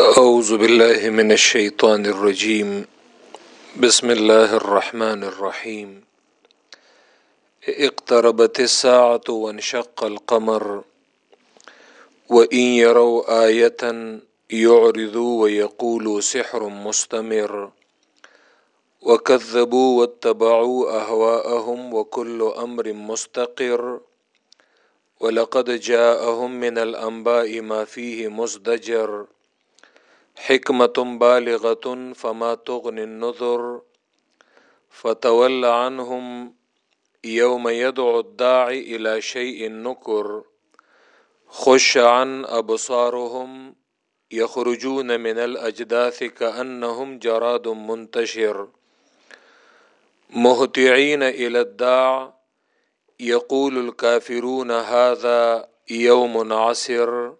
اعوذ باللہ من الشیطان الرجیم بسم اللہ الرحمن الرحیم اقتربت الساعة وانشق القمر. وإن يروا آية يعرضوا ويقولوا سحر مستمر. وكذبوا واتبعوا أهواءهم وكل أمر مستقر. ولقد جاءهم من الأنباء ما فيه مزدجر. حکمت بالغت فما تغن النذر فتول عنهم يوم يدعو الداعي الى شيء نكر خش عن ابصارهم يخرجون من الاجداث كانهم جراد منتشر مهطعين الى الداع يقول الكافرون هذا يوم عسر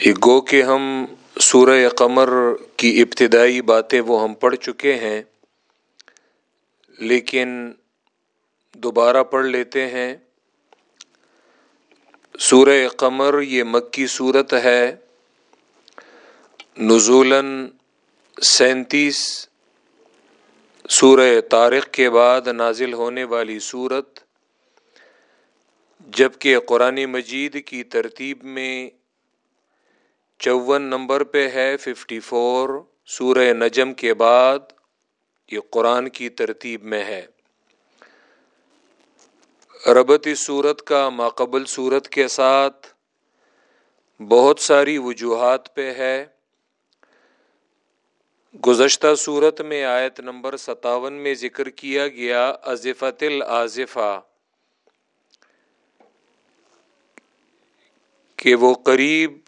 یہ گو کہ ہم سورہ قمر کی ابتدائی باتیں وہ ہم پڑھ چکے ہیں، لیکن دوبارہ پڑھ لیتے ہیں۔ سورہ قمر یہ مکی صورت ہے۔ نزولاً سینتیس سورہ طارق کے بعد نازل ہونے والی صورت، جبکہ قرآن مجید کی ترتیب میں چون نمبر پہ ہے ففٹی فور سورہ نجم کے بعد یہ قرآن کی ترتیب میں ہے۔ ربط صورت کا ماقبل صورت کے ساتھ بہت ساری وجوہات پہ ہے۔ گزشتہ صورت میں آیت نمبر ستاون میں ذکر کیا گیا ازفت العظفہ کہ وہ قریب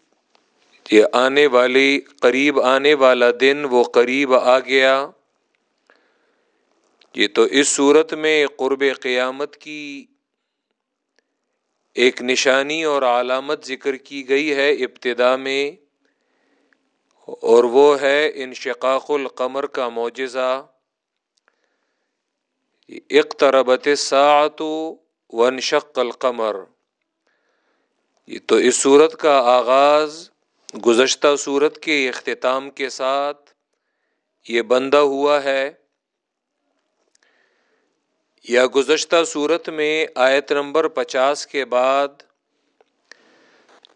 یہ آنے والی، قریب آنے والا دن وہ قریب آ گیا۔ یہ تو اس صورت میں قرب قیامت کی ایک نشانی اور علامت ذکر کی گئی ہے ابتدا میں، اور وہ ہے انشقاق القمر کا معجزہ۔ اقتربت ساعت ونشق القمر۔ یہ تو اس صورت کا آغاز گزشتہ صورت کے اختتام کے ساتھ یہ بندہ ہوا ہے۔ یا گزشتہ صورت میں آیت نمبر پچاس کے بعد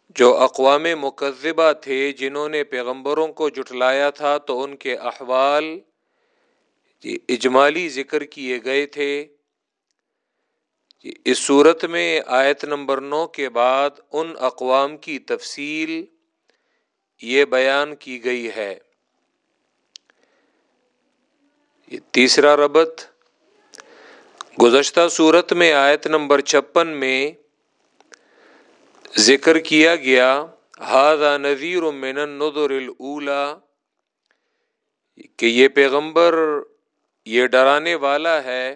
جو اقوام مقذبہ تھے جنہوں نے پیغمبروں کو جٹلایا تھا، تو ان کے احوال جی اجمالی ذکر کیے گئے تھے۔ جی اس صورت میں آیت نمبر نو کے بعد ان اقوام کی تفصیل یہ بیان کی گئی ہے۔ یہ تیسرا ربط۔ گزشتہ صورت میں آیت نمبر چھپن میں ذکر کیا گیا ہاضا نذیر من ندر الا کہ یہ پیغمبر یہ ڈرانے والا ہے،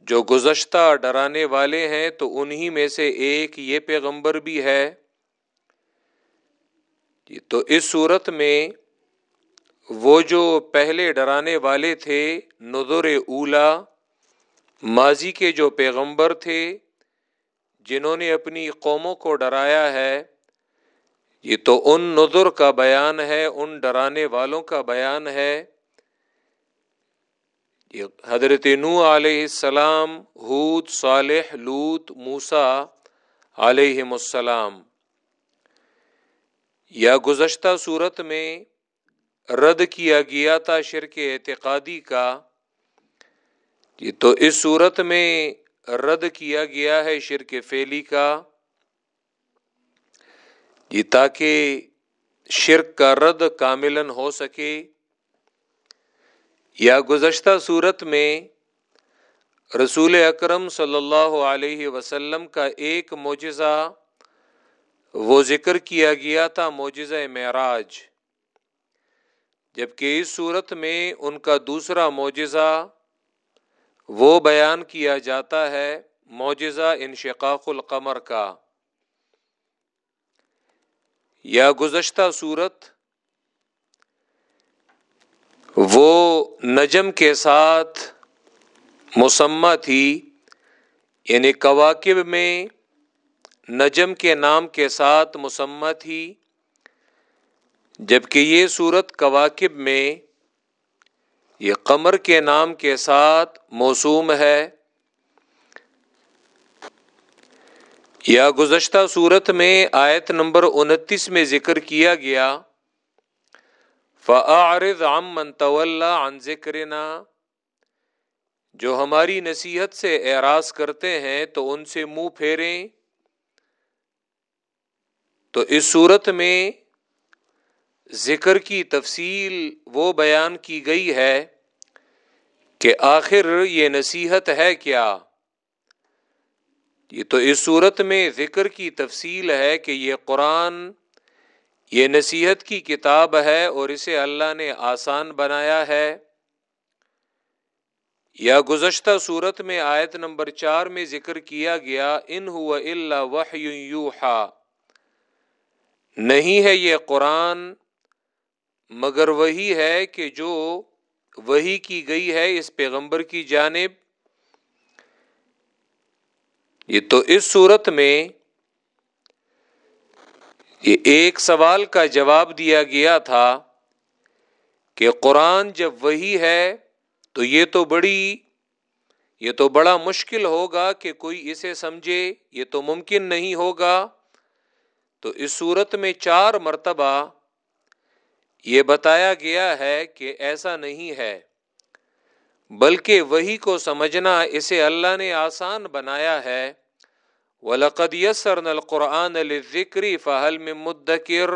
جو گزشتہ ڈرانے والے ہیں، تو انہی میں سے ایک یہ پیغمبر بھی ہے۔ جی، تو اس صورت میں وہ جو پہلے ڈرانے والے تھے نظر اولا ماضی کے جو پیغمبر تھے، جنہوں نے اپنی قوموں کو ڈرایا ہے، یہ تو ان نظر کا بیان ہے، ان ڈرانے والوں کا بیان ہے۔ حضرت نو علیہ السلام حود صالح لوت موسا علیہ السلام۔ یا گزشتہ صورت میں رد کیا گیا تھا شرک اعتقادی کا، یہ تو اس صورت میں رد کیا گیا ہے شرک فیلی کا، یہ تاکہ شرک کا رد کاملن ہو سکے۔ یا گزشتہ صورت میں رسول اکرم صلی اللہ علیہ وسلم کا ایک معجزہ وہ ذکر کیا گیا تھا معجزہ معراج۔ جبکہ اس صورت میں ان کا دوسرا معجزہ وہ بیان کیا جاتا ہے معجزہ انشقاق القمر کا۔ یا گزشتہ صورت وہ نجم کے ساتھ مسمہ تھی یعنی کواکب میں نجم کے نام کے ساتھ مسمہ تھی جبکہ یہ صورت کواکب میں یہ قمر کے نام کے ساتھ موسوم ہے۔ یا گزشتہ صورت میں آیت نمبر انتیس میں ذکر کیا گیا فعارض عم من طول عن ذکرنا۔ جو ہماری نصیحت سے اعراض کرتے ہیں تو ان سے منہ پھیریں۔ تو اس صورت میں ذکر کی تفصیل وہ بیان کی گئی ہے کہ آخر یہ نصیحت ہے کیا؟ یہ تو اس صورت میں ذکر کی تفصیل ہے کہ یہ قرآن یہ نصیحت کی کتاب ہے اور اسے اللہ نے آسان بنایا ہے۔ یا گزشتہ صورت میں آیت نمبر چار میں ذکر کیا گیا، ان ہوا اللہ وحیوحا نہیں ہے یہ قرآن، مگر وہی ہے کہ جو وہی کی گئی ہے اس پیغمبر کی جانب۔ یہ تو اس صورت میں یہ ایک سوال کا جواب دیا گیا تھا کہ قرآن جب وہی ہے تو یہ تو بڑی، یہ تو بڑا مشکل ہوگا کہ کوئی اسے سمجھے، یہ تو ممکن نہیں ہوگا۔ تو اس صورت میں چار مرتبہ یہ بتایا گیا ہے کہ ایسا نہیں ہے، بلکہ وہی کو سمجھنا اسے اللہ نے آسان بنایا ہے۔ ولقد یسرن القرآن ذکری فہل میں مدکر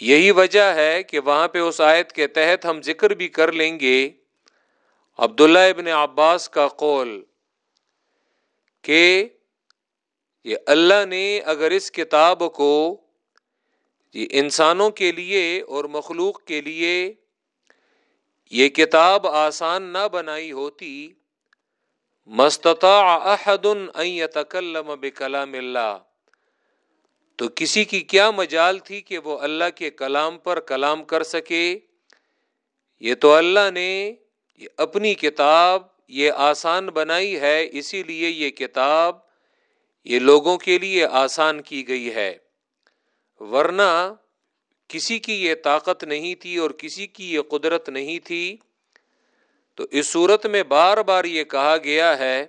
یہی وجہ ہے کہ وہاں پہ اس آیت کے تحت ہم ذکر بھی کر لیں گے۔ عبداللہ ابن عباس کا قول کہ یہ اللہ نے اگر اس کتاب کو یہ انسانوں کے لیے اور مخلوق کے لیے یہ کتاب آسان نہ بنائی ہوتی، مستطاع احد ان يتكلم بكلام اللہ، تو کسی کی کیا مجال تھی کہ وہ اللہ کے کلام پر کلام کر سکے؟ یہ تو اللہ نے اپنی کتاب یہ آسان بنائی ہے، اسی لیے یہ کتاب یہ لوگوں کے لیے آسان کی گئی ہے۔ ورنہ کسی کی یہ طاقت نہیں تھی اور کسی کی یہ قدرت نہیں تھی، تو اس صورت میں بار بار یہ کہا گیا ہے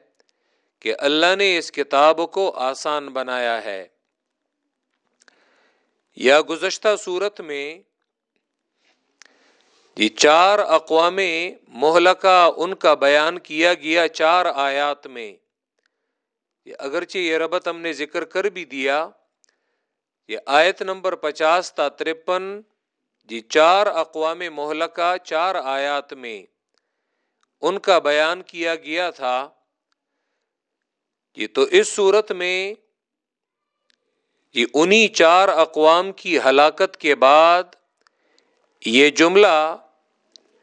کہ اللہ نے اس کتاب کو آسان بنایا ہے۔ یا گزشتہ صورت میں یہ چار اقوام مہلکہ ان کا بیان کیا گیا، چار آیات میں۔ اگرچہ یہ ربط ہم نے ذکر کر بھی دیا، یہ آیت نمبر پچاس تا ترپن جی چار اقوام مہلکہ، چار آیات میں ان کا بیان کیا گیا تھا۔ یہ تو اس صورت میں یہ انہی چار اقوام کی ہلاکت کے بعد یہ جملہ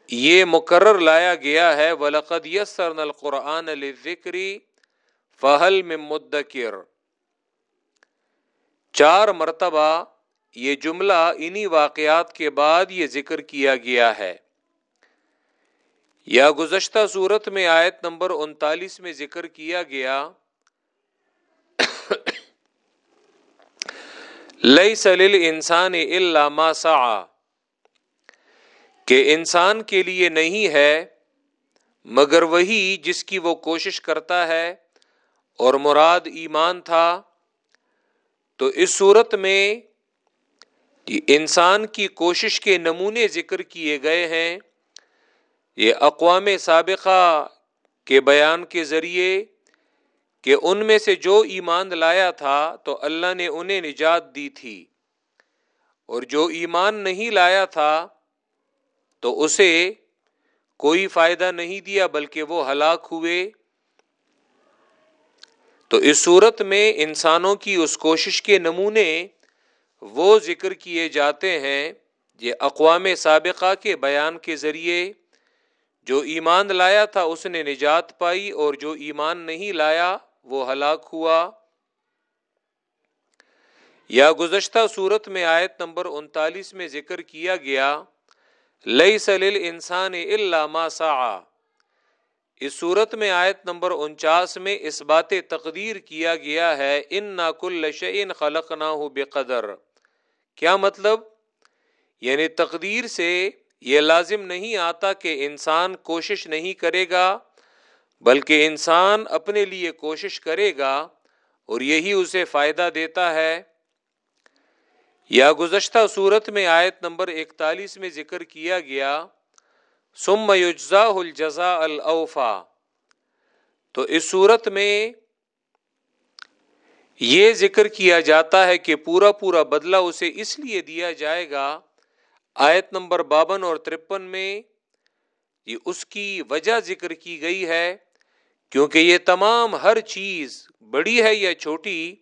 یہ مقرر لایا گیا ہے، ولقد یسرن القرآن ذکری فہل میں مدکر۔ چار مرتبہ یہ جملہ انہی واقعات کے بعد یہ ذکر کیا گیا ہے۔ یا گزشتہ صورت میں آیت نمبر انتالیس میں ذکر کیا گیا لئی سلیل انسان علامہ سا کہ انسان کے لیے نہیں ہے مگر وہی جس کی وہ کوشش کرتا ہے۔ اور مراد ایمان تھا، تو اس صورت میں انسان کی کوشش کے نمونے ذکر کیے گئے ہیں۔ یہ اقوام سابقہ کے بیان کے ذریعے کہ ان میں سے جو ایمان لایا تھا، تو اللہ نے انہیں نجات دی تھی۔ اور جو ایمان نہیں لایا تھا، تو اسے کوئی فائدہ نہیں دیا، بلکہ وہ ہلاک ہوئے۔ تو اس صورت میں انسانوں کی اس کوشش کے نمونے وہ ذکر کیے جاتے ہیں، یہ اقوام سابقہ کے بیان کے ذریعے۔ جو ایمان لایا تھا، اس نے نجات پائی اور جو ایمان نہیں لایا، وہ ہلاک ہوا۔ یا گزشتہ صورت میں آیت نمبر انتالیس میں ذکر کیا گیا لئی سلیل انسان اللہ ماسا اس صورت میں آیت نمبر انچاس میں اس بات تقدیر کیا گیا ہے ان نا کل شعین خلق نہ ہو کیا مطلب؟ یعنی تقدیر سے یہ لازم نہیں آتا کہ انسان کوشش نہیں کرے گا، بلکہ انسان اپنے لیے کوشش کرے گا اور یہی اسے فائدہ دیتا ہے۔ یا گزشتہ صورت میں آیت نمبر اکتالیس میں ذکر کیا گیا سم یجزا الجزا الاوفا۔ تو اس صورت میں یہ ذکر کیا جاتا ہے کہ پورا پورا بدلہ اسے اس لیے دیا جائے گا، آیت نمبر باون اور ترپن میں یہ اس کی وجہ ذکر کی گئی ہے، کیونکہ یہ تمام ہر چیز بڑی ہے یا چھوٹی،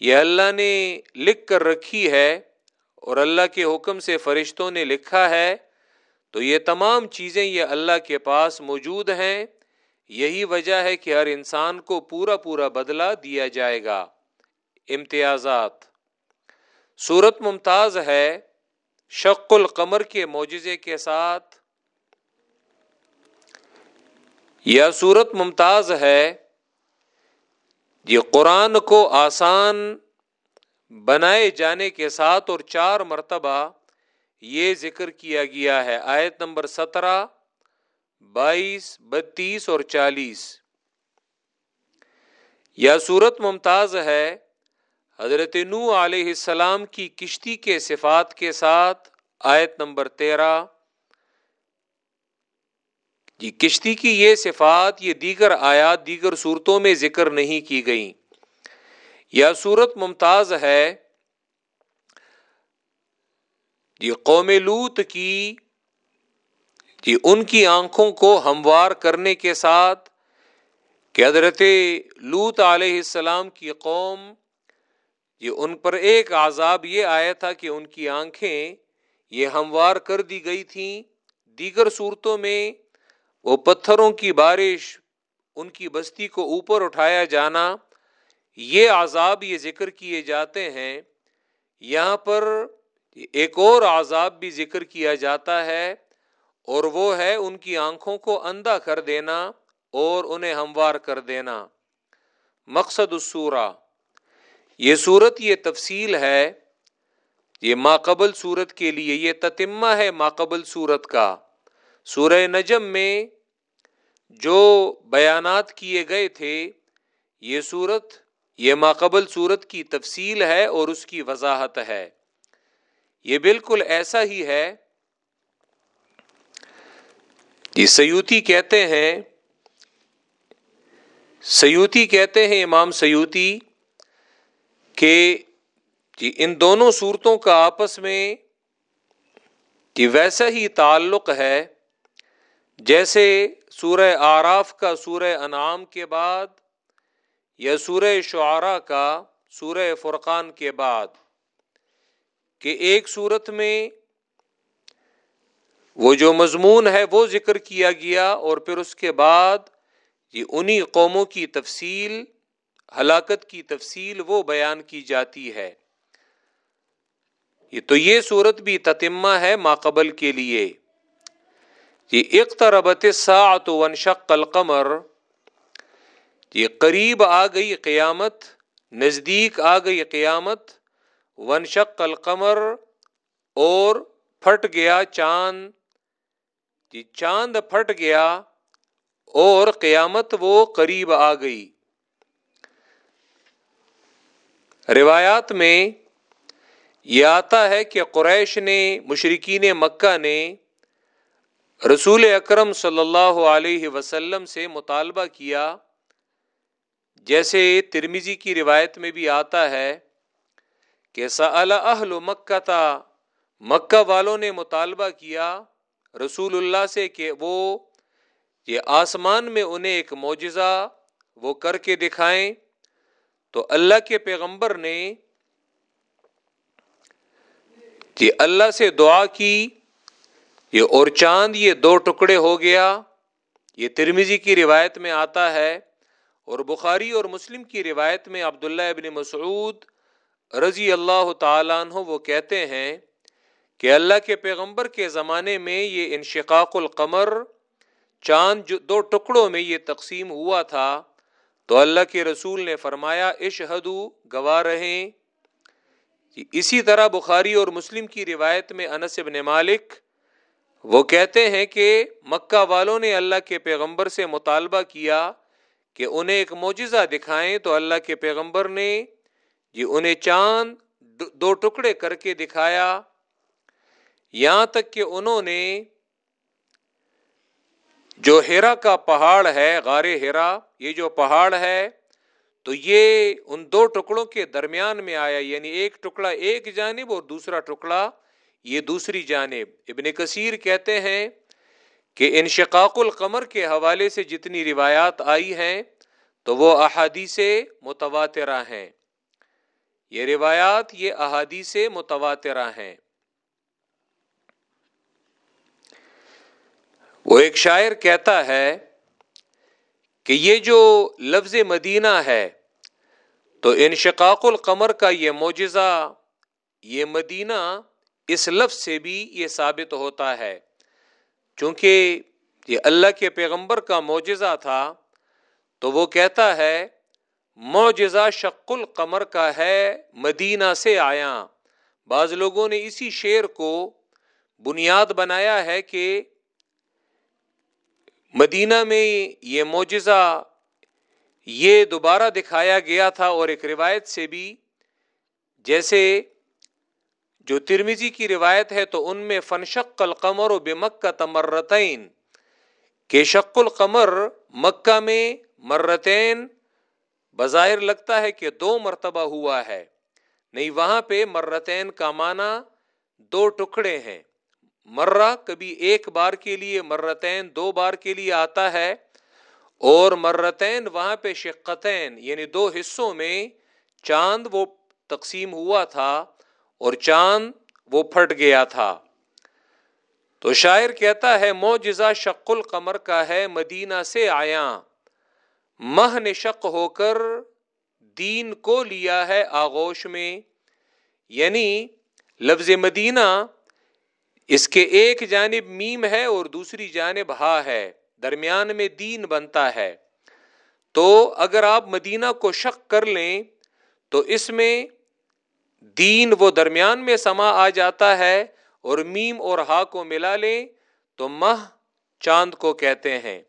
یہ اللہ نے لکھ کر رکھی ہے اور اللہ کے حکم سے فرشتوں نے لکھا ہے۔ تو یہ تمام چیزیں یہ اللہ کے پاس موجود ہیں۔ یہی وجہ ہے کہ ہر انسان کو پورا پورا بدلہ دیا جائے گا۔ امتیازات۔ صورت ممتاز ہے شق القمر کے معجزے کے ساتھ۔ یا صورت ممتاز ہے۔ یہ قرآن کو آسان بنائے جانے کے ساتھ اور چار مرتبہ یہ ذکر کیا گیا ہے۔ آیت نمبر سترہ، بائیس، بتیس اور چالیس۔ یا صورت ممتاز ہے۔ حضرت نو علیہ السلام کی کشتی کے صفات کے ساتھ آیت نمبر تیرہ۔ جی کشتی کی یہ صفات، یہ دیگر آیات دیگر صورتوں میں ذکر نہیں کی گئی یا صورت ممتاز ہے۔ جی قوم لوت کی جی ان کی آنکھوں کو ہموار کرنے کے ساتھ کہ حضرت لوت علیہ السلام کی قوم، یہ ان پر ایک عذاب یہ آیا تھا کہ ان کی آنکھیں یہ ہموار کر دی گئی تھیں۔ دیگر صورتوں میں وہ پتھروں کی بارش، ان کی بستی کو اوپر اٹھایا جانا، یہ عذاب یہ ذکر کیے جاتے ہیں۔ یہاں پر ایک اور عذاب بھی ذکر کیا جاتا ہے اور وہ ہے ان کی آنکھوں کو اندھا کر دینا اور انہیں ہموار کر دینا۔ مقصد السورہ۔ یہ صورت یہ تفصیل ہے، یہ ماقبل صورت کے لیے، یہ تتمہ ہے ماقبل صورت کا۔ سورہ نجم میں جو بیانات کیے گئے تھے، یہ صورت یہ ماقبل صورت کی تفصیل ہے اور اس کی وضاحت ہے۔ یہ بالکل ایسا ہی ہے یہ سیوتی کہتے ہیں، سیوتی کہتے ہیں امام سیوتی کہ جی ان دونوں صورتوں کا آپس میں جی ویسا ہی تعلق ہے، جیسے سورہ آراف کا سورہ انعام کے بعد یا سورہ شعرا کا سورہ فرقان کے بعد۔ کہ ایک صورت میں وہ جو مضمون ہے وہ ذکر کیا گیا اور پھر اس کے بعد یہ انہی قوموں کی تفصیل، ہلاکت کی تفصیل وہ بیان کی جاتی ہے۔ یہ تو یہ صورت بھی تتمہ ہے ماقبل کے لیے۔ یہ اقتربت ساعت ونشق القمر۔ یہ قریب آ گئی قیامت، نزدیک آ گئی قیامت۔ ونشق القمر اور پھٹ گیا چاند۔ یہ چاند پھٹ گیا اور قیامت وہ قریب آ گئی۔ روایات میں یہ آتا ہے کہ قریش نے مشرقین مکہ نے رسول اکرم صلی اللہ علیہ وسلم سے مطالبہ کیا۔ جیسے ترمیزی کی روایت میں بھی آتا ہے کہ اہل مکہ تھا مکہ والوں نے مطالبہ کیا رسول اللہ سے کہ وہ یہ آسمان میں انہیں ایک معجزہ وہ کر کے دکھائیں۔ تو اللہ کے پیغمبر نے جی اللہ سے دعا کی، یہ اور چاند یہ دو ٹکڑے ہو گیا۔ یہ ترمیزی کی روایت میں آتا ہے اور بخاری اور مسلم کی روایت میں عبداللہ ابن مسعود رضی اللہ تعالیٰ عنہ وہ کہتے ہیں کہ اللہ کے پیغمبر کے زمانے میں یہ انشقاق القمر، چاند جو دو ٹکڑوں میں یہ تقسیم ہوا تھا، تو اللہ کے رسول نے فرمایا، اشہدو، گواہ رہیں۔ جی، اسی طرح بخاری اور مسلم کی روایت میں انس ابن مالک وہ کہتے ہیں کہ مکہ والوں نے اللہ کے پیغمبر سے مطالبہ کیا کہ انہیں ایک معجزہ دکھائیں، تو اللہ کے پیغمبر نے جی انہیں چاند دو ٹکڑے کر کے دکھایا، یہاں تک کہ انہوں نے جو ہیرا کا پہاڑ ہے، غار ہیرا، یہ جو پہاڑ ہے، تو یہ ان دو ٹکڑوں کے درمیان میں آیا یعنی ایک ٹکڑا ایک جانب اور دوسرا ٹکڑا یہ دوسری جانب۔ ابن کثیر کہتے ہیں کہ انشقاق القمر کے حوالے سے جتنی روایات آئی ہیں، تو وہ احادیث متواترہ ہیں۔ یہ روایات، یہ احادیث متواترہ ہیں۔ وہ ایک شاعر کہتا ہے کہ یہ جو لفظ مدینہ ہے، تو انشقاق القمر کا یہ معجزہ، یہ مدینہ اس لفظ سے بھی یہ ثابت ہوتا ہے۔ چونکہ یہ اللہ کے پیغمبر کا معجزہ تھا، تو وہ کہتا ہے معجزہ شق القمر کا ہے مدینہ سے آیا۔ بعض لوگوں نے اسی شعر کو بنیاد بنایا ہے کہ مدینہ میں یہ معجزہ یہ دوبارہ دکھایا گیا تھا اور ایک روایت سے بھی، جیسے جو ترمیزی کی روایت ہے تو ان میں فنشق القمر و بے مکہ تمرتین، کہ شق القمر مکہ میں مرتین بظاہر لگتا ہے کہ دو مرتبہ ہوا ہے۔ نہیں، وہاں پہ مرتین کا معنی دو ٹکڑے ہیں۔ مرہ کبھی ایک بار کے لیے، مرتین دو بار کے لیے آتا ہے۔ اور مرتین وہاں پہ شقتین یعنی دو حصوں میں چاند وہ تقسیم ہوا تھا اور چاند وہ پھٹ گیا تھا۔ تو شاعر کہتا ہے موجزہ شق القمر کا ہے، مدینہ سے آیا مہ نے ہو کر دین کو لیا ہے آغوش میں۔ یعنی لفظ مدینہ اس کے ایک جانب میم ہے اور دوسری جانب ہا ہے، درمیان میں دین بنتا ہے۔ تو اگر آپ مدینہ کو شک کر لیں، تو اس میں دین وہ درمیان میں سما آ جاتا ہے اور میم اور ہا کو ملا لیں، تو مہ چاند کو کہتے ہیں۔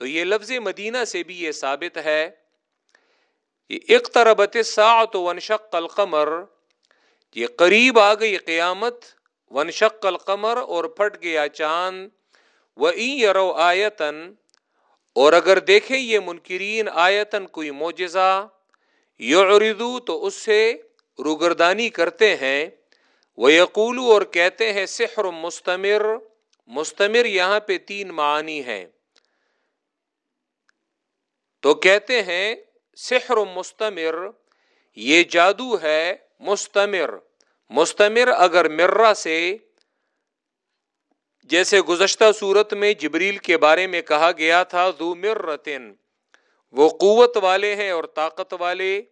تو یہ لفظ مدینہ سے بھی یہ ثابت ہے اقتربت ساعت ونشق القمر، یہ قریب آ گئی قیامت ونشق القمر اور پھٹ گیا چاند و یرو آیتن اور اگر دیکھیں یہ منکرین آیتن کوئی معجزہ، یعرضو تو اس سے روگردانی کرتے ہیں وہ یقولو اور کہتے ہیں سحر مستمر مستمر یہاں پہ تین معنی ہیں۔ تو کہتے ہیں، سحر مستمر، یہ جادو ہے مستمر۔ مستمر اگر مرہ سے، جیسے گزشتہ صورت میں جبریل کے بارے میں کہا گیا تھا، ذو مرتن۔ وہ قوت والے ہیں اور طاقت والے۔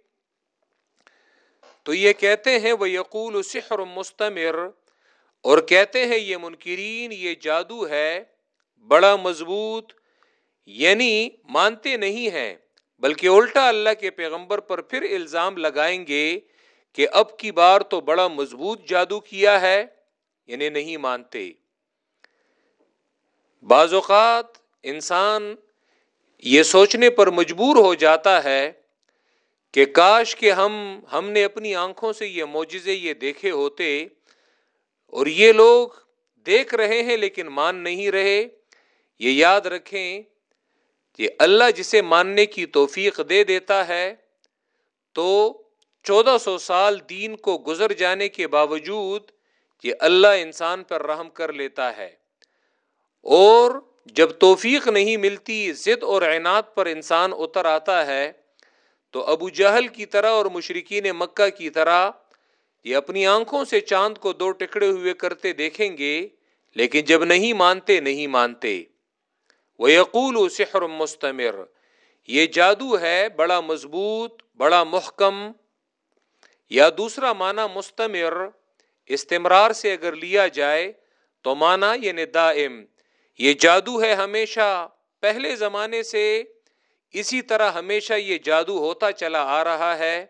تو یہ کہتے ہیں، وہ یقول سحر مستمر اور کہتے ہیں، یہ منکرین، یہ جادو ہے۔ بڑا مضبوط یعنی مانتے نہیں ہیں، بلکہ الٹا اللہ کے پیغمبر پر پھر الزام لگائیں گے کہ اب کی بار تو بڑا مضبوط جادو کیا ہے یعنی نہیں مانتے۔ بعض اوقات انسان یہ سوچنے پر مجبور ہو جاتا ہے کہ کاش کہ ہم ہم نے اپنی آنکھوں سے یہ معجزے یہ دیکھے ہوتے، اور یہ لوگ دیکھ رہے ہیں لیکن مان نہیں رہے۔ یہ یاد رکھیں کہ اللہ جسے ماننے کی توفیق دے دیتا ہے، تو چودہ سو سال دین کو گزر جانے کے باوجود یہ اللہ انسان پر رحم کر لیتا ہے۔ اور جب توفیق نہیں ملتی، ضد اور اعنات پر انسان اتر آتا ہے، تو ابو جہل کی طرح اور مشرقین مکہ کی طرح یہ اپنی آنکھوں سے چاند کو دو ٹکڑے ہوئے کرتے دیکھیں گے، لیکن جب نہیں مانتے نہیں مانتے۔ وہ یقول و سحر مستمر۔ یہ جادو ہے بڑا مضبوط، بڑا محکم۔ یا دوسرا معنی مستمر، استمرار سے اگر لیا جائے تو مانا یہ یعنی ندائم یہ جادو ہے ہمیشہ، پہلے زمانے سے اسی طرح ہمیشہ یہ جادو ہوتا چلا آ رہا ہے۔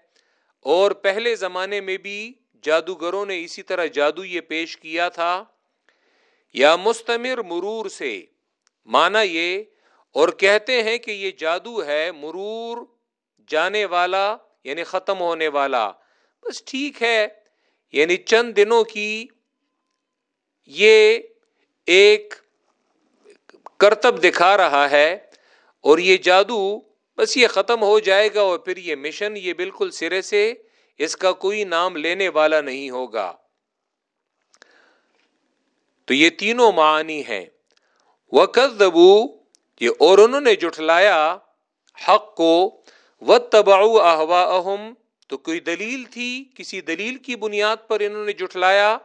اور پہلے زمانے میں بھی جادوگروں نے اسی طرح جادو یہ پیش کیا تھا۔ یا مستمر مرور سے۔ مانا یہ اور کہتے ہیں کہ یہ جادو ہے مرور جانے والا یعنی ختم ہونے والا۔ بس ٹھیک ہے یعنی چند دنوں کی یہ ایک کرتب دکھا رہا ہے اور یہ جادو بس یہ ختم ہو جائے گا اور پھر یہ مشن یہ بالکل سرے سے اس کا کوئی نام لینے والا نہیں ہوگا۔ تو یہ تینوں معنی ہیں۔ وہ یہ اور انہوں نے جٹلایا حق کو و تباؤ احوا اہم تو کوئی دلیل تھی، کسی دلیل کی بنیاد پر انہوں نے جٹلایا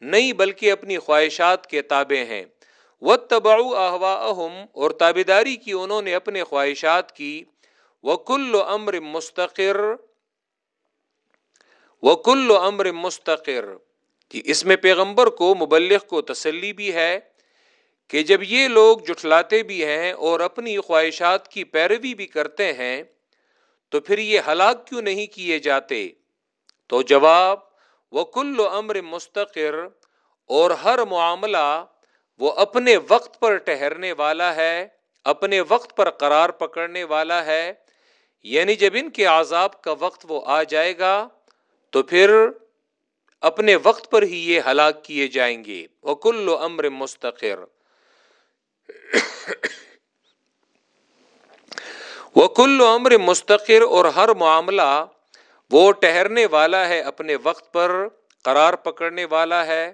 نہیں، بلکہ اپنی خواہشات کے تابع ہیں۔ وہ تباؤ احوا اہم اور تابے داری کی انہوں نے اپنے خواہشات کی۔ وہ کل امر مستقر وہ کل امر مستقر، کہ اس میں پیغمبر کو، مبلغ کو تسلی بھی ہے۔ کہ جب یہ لوگ جٹلاتے بھی ہیں اور اپنی خواہشات کی پیروی بھی کرتے ہیں، تو پھر یہ ہلاک کیوں نہیں کیے جاتے؟ تو جواب وہ کل امر مستقر اور ہر معاملہ وہ اپنے وقت پر ٹہرنے والا ہے، اپنے وقت پر قرار پکڑنے والا ہے۔ یعنی جب ان کے عذاب کا وقت وہ آ جائے گا، تو پھر اپنے وقت پر ہی یہ ہلاک کیے جائیں گے۔ وہ کل امر مستقر وہ کل عمر مستقر اور ہر معاملہ وہ ٹہرنے والا ہے اپنے وقت پر، قرار پکڑنے والا ہے۔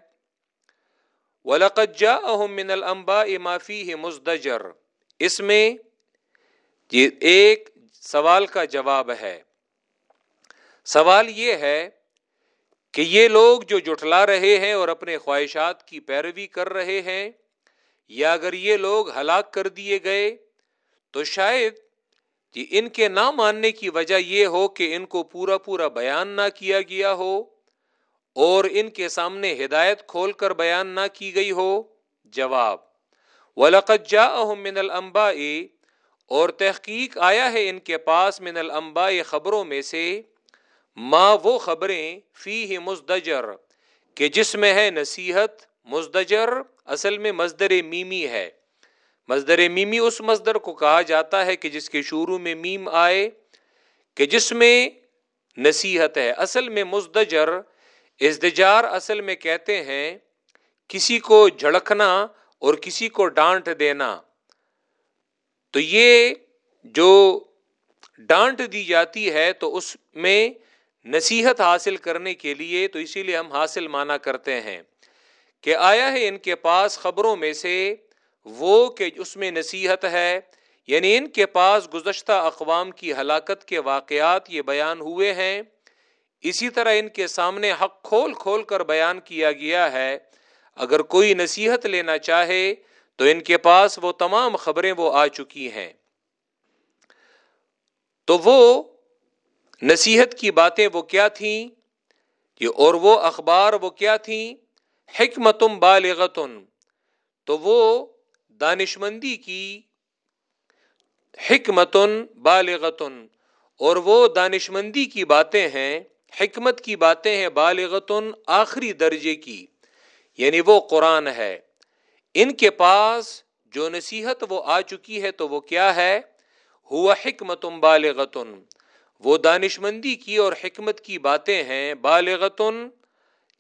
من الانباء ما فيه مزدجر۔ اس میں یہ ایک سوال کا جواب ہے۔ سوال یہ ہے کہ یہ لوگ جو جٹلا رہے ہیں اور اپنے خواہشات کی پیروی کر رہے ہیں یا اگر یہ لوگ ہلاک کر دیے گئے، تو شاید کہ ان کے نہ ماننے کی وجہ یہ ہو کہ ان کو پورا پورا بیان نہ کیا گیا ہو اور ان کے سامنے ہدایت کھول کر بیان نہ کی گئی ہو۔ جواب ولاقت جا من المبا اور تحقیق آیا ہے ان کے پاس من المبا خبروں میں سے ماں وہ خبریں فی ہی مزدجر، کہ جس میں ہے نصیحت مزدجر اصل میں مزدر میمی ہے۔ مزدر میمی اس مزدر کو کہا جاتا ہے کہ جس کے شروع میں میم آئے، کہ جس میں نصیحت ہے۔ اصل میں مزدجر ازدجار اصل میں کہتے ہیں، کسی کو جھڑکنا اور کسی کو ڈانٹ دینا۔ تو یہ جو ڈانٹ دی جاتی ہے، تو اس میں نصیحت حاصل کرنے کے لیے، تو اسی لیے ہم حاصل مانا کرتے ہیں۔ کہ آیا ہے ان کے پاس خبروں میں سے وہ کہ اس میں نصیحت ہے؟ یعنی ان کے پاس گزشتہ اقوام کی ہلاکت کے واقعات یہ بیان ہوئے ہیں۔ اسی طرح ان کے سامنے حق کھول کھول کر بیان کیا گیا ہے۔ اگر کوئی نصیحت لینا چاہے تو ان کے پاس وہ تمام خبریں وہ آ چکی ہیں۔ تو وہ نصیحت کی باتیں وہ کیا تھیں؟ اور وہ اخبار وہ کیا تھیں؟ حکمتم بالغتن، تو وہ دانشمندی کی حکمتن بالغتن، اور وہ دانشمندی کی باتیں ہیں، حکمت کی باتیں ہیں بالغتن آخری درجے کی یعنی وہ قرآن ہے۔ ان کے پاس جو نصیحت وہ آ چکی ہے تو وہ کیا ہے؟ ہوا حکمتم بالغتن۔ وہ دانشمندی کی اور حکمت کی باتیں ہیں بالغتن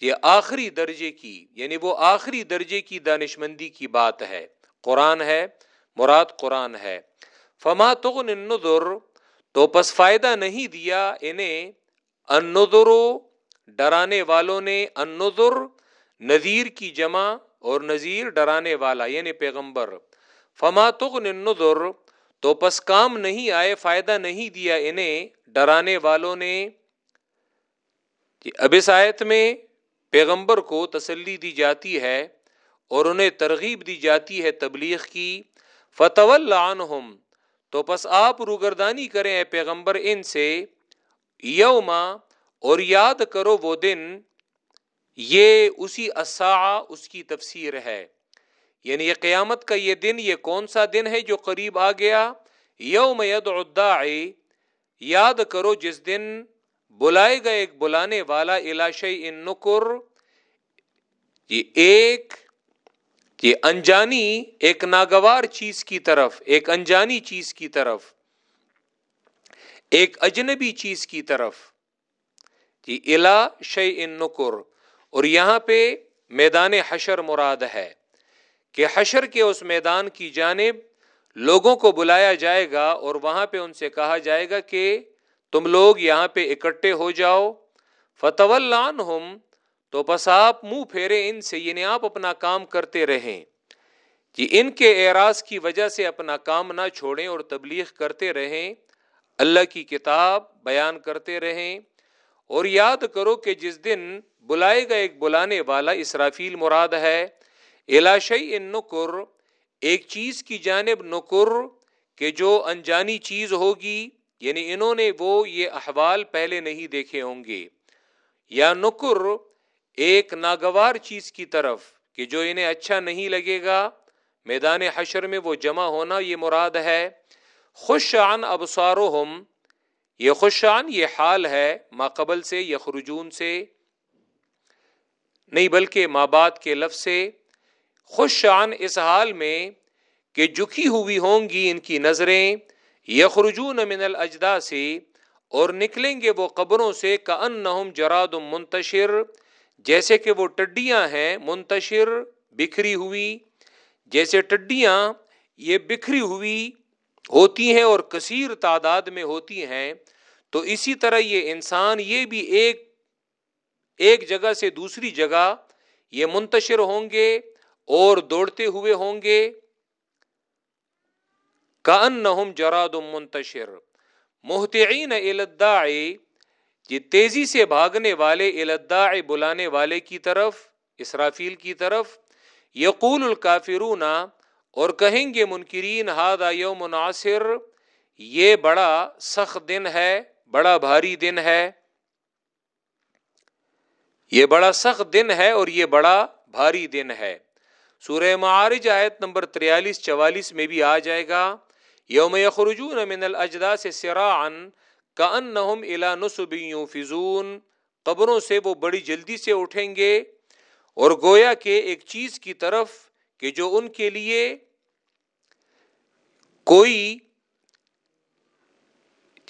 یہ آخری درجے کی یعنی وہ آخری درجے کی دانشمندی کی بات ہے۔ قرآن ہے، مراد قرآن ہے۔ فما تغن النذر، تو پس فائدہ نہیں دیا انہیں۔ النذر، ڈرانے والوں نے النذر، نذیر کی جمع اور نذیر ڈرانے والا یعنی پیغمبر۔ فما تغن النذر، تو پس کام نہیں آئے، فائدہ نہیں دیا انہیں۔ ڈرانے والوں نے۔ اب اس آیت میں پیغمبر کو تسلی دی جاتی ہے اور انہیں ترغیب دی جاتی ہے تبلیغ کی۔ فتح عنہم، تو پس آپ روگردانی کریں اے پیغمبر ان سے۔ یوما، اور یاد کرو وہ دن، یہ اسی اسا اس کی تفسیر ہے۔ یعنی یہ قیامت کا یہ دن، یہ کون سا دن ہے جو قریب آ گیا؟ یوم الداعی، یاد کرو جس دن بلائے گا ایک بلانے والا علاش ان نکر، یہ ایک، یہ انجانی، ایک ناگوار چیز کی طرف، ایک انجانی چیز کی طرف، ایک اجنبی چیز کی طرف جی الا شی ان نکر۔ اور یہاں پہ میدان حشر مراد ہے کہ حشر کے اس میدان کی جانب لوگوں کو بلایا جائے گا اور وہاں پہ ان سے کہا جائے گا کہ تم لوگ یہاں پہ اکٹھے ہو جاؤ۔ فتولان ہم تو بس آپ منہ پھیرے ان سے یعنی آپ اپنا کام کرتے رہیں۔ جی ان کے اعراض کی وجہ سے اپنا کام نہ چھوڑیں اور تبلیغ کرتے رہیں۔ اللہ کی کتاب بیان کرتے رہیں۔ اور یاد کرو کہ جس دن بلائے گا ایک بلانے والا اسرافیل مراد ہے الاشی ان نکر ایک چیز کی جانب نکر کہ جو انجانی چیز ہوگی۔ یعنی انہوں نے وہ یہ احوال پہلے نہیں دیکھے ہوں گے۔ یا نکر ایک ناگوار چیز کی طرف کہ جو انہیں اچھا نہیں لگے گا، میدان حشر میں وہ جمع ہونا یہ مراد ہے۔ خوش عن ابسارہم یہ خوشان یہ حال ہے، ما قبل سے یخرجون سے، نہیں بلکہ ماں باپ کے لفظ سے۔ خوشان اس حال میں کہ جھکی ہوئی ہوں گی ان کی نظریں یخرجون من الاجدا سے اور نکلیں گے وہ قبروں سے کا ان جراد منتشر، جیسے کہ وہ ٹڈیاں ہیں، منتشر، بکھری ہوئی۔ جیسے ٹڈیاں یہ بکھری ہوئی ہوتی ہیں اور کثیر تعداد میں ہوتی ہیں، تو اسی طرح یہ انسان یہ بھی ایک ایک جگہ سے دوسری جگہ یہ منتشر ہوں گے اور دوڑتے ہوئے ہوں گے۔ کان نہ جراد منتشر۔ محتعین الدا یہ تیزی سے بھاگنے والے الدا بلانے والے کی طرف، اسرافیل کی طرف۔ یقول الکافرون، اور کہیں گے منکرین ہاد یوم مناصر یہ بڑا سخت دن ہے، بڑا بھاری دن ہے۔ یہ بڑا سخت دن ہے اور یہ بڑا بھاری دن ہے۔ سورہ معارج آیت نمبر تریالیس، چوالیس میں بھی آ جائے گا۔ یوم یخرجون من الاجداس سراعا کانہم الى نصب یوفزون۔ قبروں سے وہ بڑی جلدی سے اٹھیں گے اور گویا کہ ایک چیز کی طرف کہ جو ان کے لیے کوئی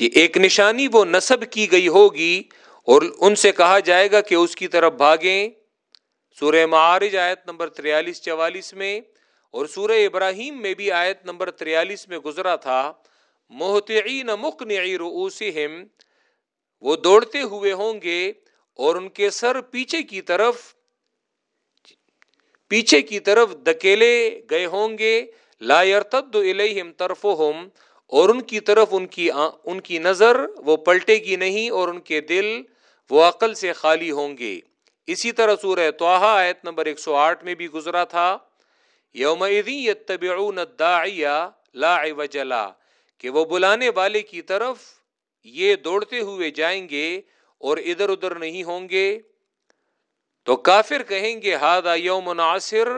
ایک نشانی وہ نصب کی گئی ہوگی اور ان سے کہا جائے گا کہ اس کی طرف بھاگیں۔ سورہ معارج آیت نمبر تریالیس چوالیس میں اور سورہ ابراہیم میں بھی آیت نمبر تریالیس میں گزرا تھا محتعین مقنعی رؤوسہم، وہ دوڑتے ہوئے ہوں گے اور ان کے سر پیچھے کی طرف، پیچھے کی طرف دکیلے گئے ہوں گے، لا يرتد الیہم طرفہم، اور ان کی طرف ان کی ان کی نظر وہ پلٹے گی نہیں اور ان کے دل وہ عقل سے خالی ہوں گے۔ اسی طرح سورہ توحا آیت نمبر 108 میں بھی گزرا تھا۔ یوم یتبعون الداعی لا عوج لا، کہ وہ بلانے والے کی طرف یہ دوڑتے ہوئے جائیں گے اور ادھر ادھر نہیں ہوں گے۔ تو کافر کہیں گے ہاد یوم ناصر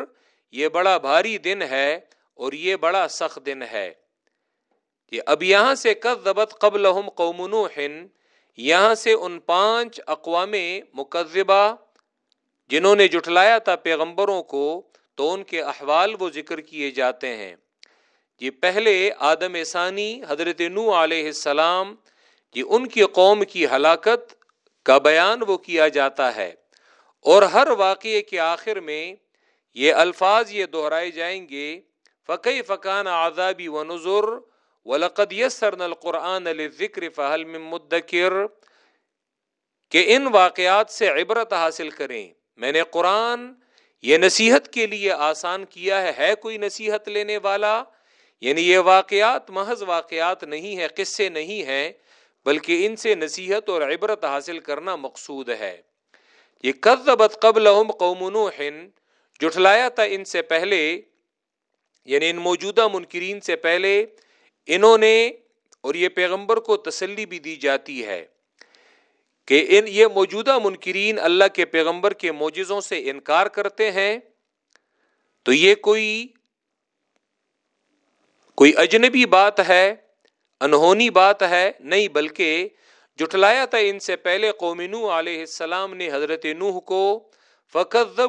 یہ بڑا بھاری دن ہے اور یہ بڑا سخت دن ہے۔ کہ اب یہاں سے کذبت قبل قوم نوح، یہاں سے ان پانچ اقوام مکذبہ جنہوں نے جٹلایا تھا پیغمبروں کو تو ان کے احوال وہ ذکر کیے جاتے ہیں۔ یہ پہلے آدم ثانی، حضرت نو علیہ السلام، یہ ان کی قوم کی ہلاکت کا بیان وہ کیا جاتا ہے۔ اور ہر واقعے کے آخر میں یہ الفاظ یہ دہرائے جائیں گے فقی فقان آزابی و نظر ولقد یسرن القرآن ذکر فہل میں مدکر کہ ان واقعات سے عبرت حاصل کریں۔ میں نے قرآن یہ نصیحت کے لیے آسان کیا ہے ہے کوئی نصیحت لینے والا؟ یعنی یہ واقعات محض واقعات نہیں ہے قصے نہیں ہیں، بلکہ ان سے نصیحت اور عبرت حاصل کرنا مقصود ہے۔ یہ قذبت قبل قوم نوح جٹلایا تھا ان سے پہلے یعنی ان موجودہ منکرین سے پہلے، انہوں نے، اور یہ پیغمبر کو تسلی بھی دی جاتی ہے۔ کہ ان یہ موجودہ منکرین اللہ کے پیغمبر کے موجزوں سے انکار کرتے ہیں، تو یہ کوئی کوئی اجنبی بات ہے، انہونی بات ہے، نہیں، بلکہ جٹلایا تھا ان سے پہلے قوم نو علیہ السلام نے حضرت نوح کو فقت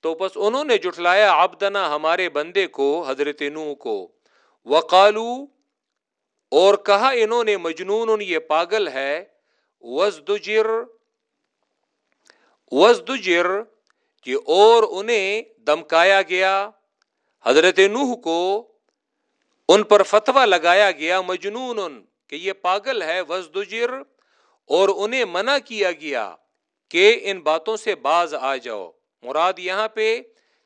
تو بس انہوں نے جٹلایا آبدنا ہمارے بندے کو، حضرت نوح کو۔ وقالو اور کہا انہوں نے مجنون، یہ پاگل ہے وزدجر وزدجر کہ اور انہیں دمکایا گیا۔ حضرت نوح کو ان پر فتوا لگایا گیا مجنون کہ یہ پاگل ہے وزدجر اور انہیں منع کیا گیا کہ ان باتوں سے باز آ جاؤ۔ مراد یہاں پہ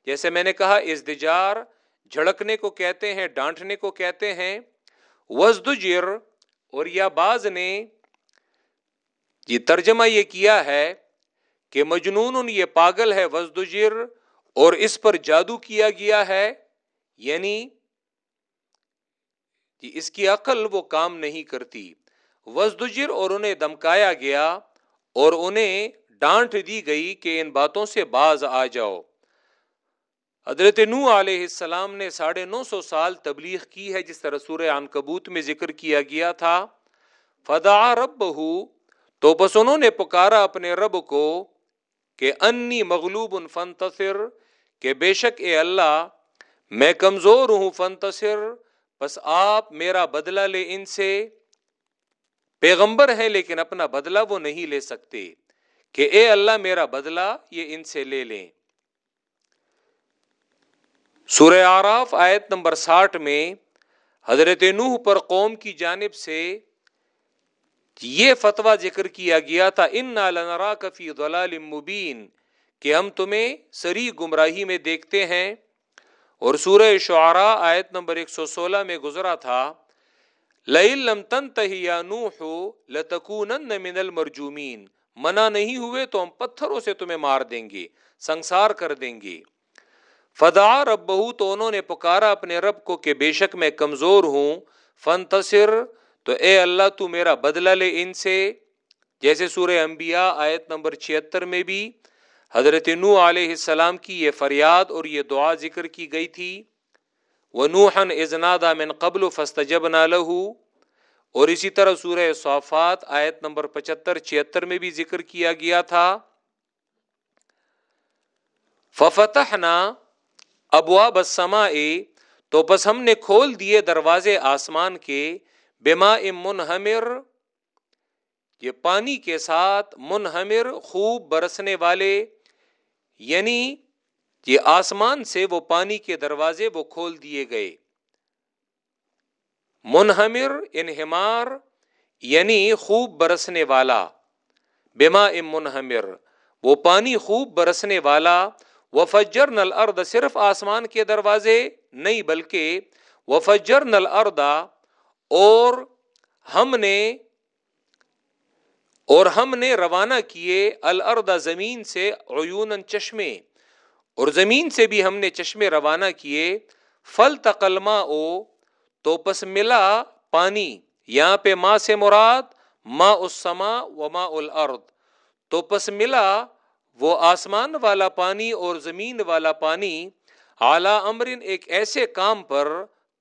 جیسے میں نے کہا، ازدجار، جھڑکنے کو کہتے ہیں، ڈانٹنے کو کہتے ہیں۔ وزدجر اور یا باز نے یہ ترجمہ یہ کیا ہے کہ مجنون یہ پاگل ہے، وزدجر، اور اس پر جادو کیا گیا ہے یعنی کہ اس کی عقل وہ کام نہیں کرتی۔ وزدجر اور انہیں دمکایا گیا اور انہیں ڈانٹ دی گئی کہ ان باتوں سے باز آ جاؤ۔ حضرت نو علیہ السلام نے ساڑھے نو سو سال تبلیغ کی ہے، جس طرح سورہ عن کبوت میں ذکر کیا گیا تھا۔ فدا رب تو بس انہوں نے پکارا اپنے رب کو کہ انی مغلوب ان فنتصر کہ بے شک اے اللہ، میں کمزور ہوں فنتصر بس آپ میرا بدلہ لے ان سے۔ پیغمبر ہے لیکن اپنا بدلہ وہ نہیں لے سکتے کہ اے اللہ میرا بدلہ یہ ان سے لے لیں۔ سورہ آراف آیت نمبر ساٹھ میں حضرت نوح پر قوم کی جانب سے یہ فتویٰ ذکر کیا گیا تھا ان نالنرا کفی دلال مبین کہ ہم تمہیں سری گمراہی میں دیکھتے ہیں۔ اور سورہ شعراء آیت نمبر 116 میں گزرا تھا لَإِن تَنْتَهِ نُوحُ لَتَكُونَنَّ مِنَ الْمَرْجُومِينَ منع نہیں ہوئے تو ہم پتھروں سے تمہیں مار دیں گے، سنسار کر دیں گے۔ فدا رب بہو تو انہوں نے پکارا اپنے رب کو کہ بے شک میں کمزور ہوں فن تصر تو اے اللہ تو میرا بدلہ لے ان سے۔ جیسے سورہ انبیاء آیت نمبر چھتر میں بھی حضرت نو علیہ السلام کی یہ فریاد اور یہ دعا ذکر کی گئی تھی۔ وہ نوحن ازنادا من قبل فست اور اسی طرح سورہ صوفات آیت نمبر پچہتر چھتر میں بھی ذکر کیا گیا تھا۔ ففتح نا ابوا بسما تو بس ہم نے کھول دیے دروازے آسمان کے۔ بما منہمر، یہ پانی کے ساتھ منہمر خوب برسنے والے یعنی یہ آسمان سے وہ پانی کے دروازے وہ کھول دیے گئے۔ منہمر، انہمار یعنی خوب برسنے والا۔ بما ام منہمر، وہ پانی خوب برسنے والا۔ وہ فجر نل ارد صرف آسمان کے دروازے نہیں بلکہ وہ فجر نل اردا اور ہم نے اور ہم نے روانہ کیے الردا زمین سے عیون چشمے، اور زمین سے بھی ہم نے چشمے روانہ کیے فل تقلما او تو پس ملا پانی، یہاں پہ ماں سے مراد ماں اسما و ماں الارض، تو پس ملا وہ آسمان والا پانی اور زمین والا پانی اعلی امرن ایک ایسے کام پر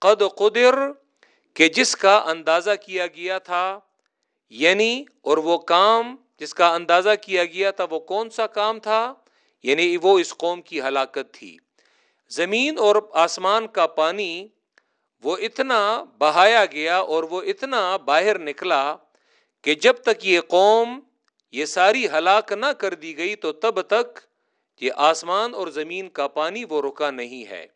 قد قدر کہ جس کا اندازہ کیا گیا تھا یعنی اور وہ کام جس کا اندازہ کیا گیا تھا، وہ کون سا کام تھا؟ یعنی وہ اس قوم کی ہلاکت تھی۔ زمین اور آسمان کا پانی وہ اتنا بہایا گیا اور وہ اتنا باہر نکلا کہ جب تک یہ قوم یہ ساری ہلاک نہ کر دی گئی تو تب تک یہ آسمان اور زمین کا پانی وہ رکا نہیں ہے۔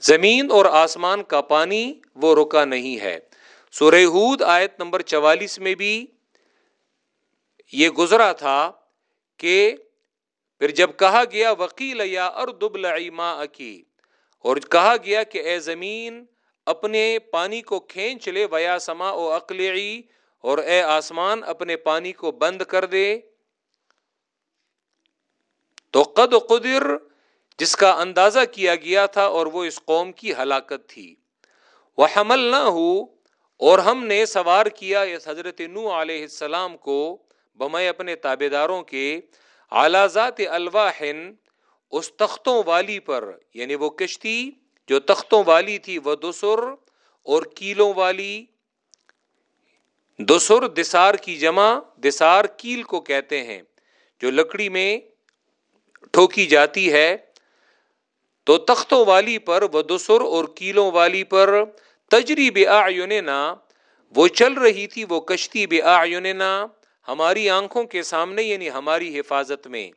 زمین اور آسمان کا پانی وہ رکا نہیں ہے۔ سورہ ہود آیت نمبر چوالیس میں بھی یہ گزرا تھا کہ پھر جب کہا گیا وکیل یا اردب لعیما اکی اور کہا گیا کہ اے زمین، اپنے پانی کو کھینچ لے ویا سما او اقلی اور اے آسمان، اپنے پانی کو بند کر دے۔ تو قد قدر جس کا اندازہ کیا گیا تھا اور وہ اس قوم کی ہلاکت تھی۔ وہ حمل نہ ہو اور ہم نے سوار کیا اس حضرت نو علیہ السلام کو بمائے اپنے تابے داروں کے اعلیٰ الواحن اس تختوں والی پر یعنی وہ کشتی جو تختوں والی تھی، وہ دسر اور کیلوں والی۔ دسر دسار کی جمع، دسار کیل کو کہتے ہیں، جو لکڑی میں ٹھوکی جاتی ہے۔ تو تختوں والی پر، وہ دسر اور کیلوں والی پر تجریب آیوننا وہ چل رہی تھی، وہ کشتی بے آیوننا ہماری آنکھوں کے سامنے یعنی ہماری حفاظت میں۔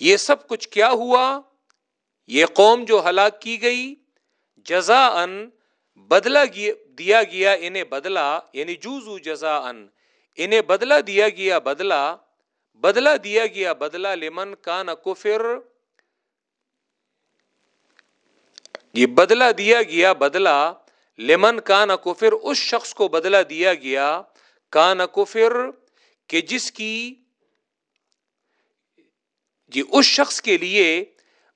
یہ سب کچھ کیا ہوا؟ یہ قوم جو ہلاک کی گئی جزا ان بدلا دیا گیا انہیں بدلا یعنی جوزو جزا ان انہیں بدلا دیا گیا بدلا بدلا دیا گیا بدلا لمن کا نہ کفر۔ یہ بدلا دیا گیا بدلا لمن کا کفر، اس شخص کو بدلا دیا گیا کا کفر کہ جس کی جی اس شخص کے لیے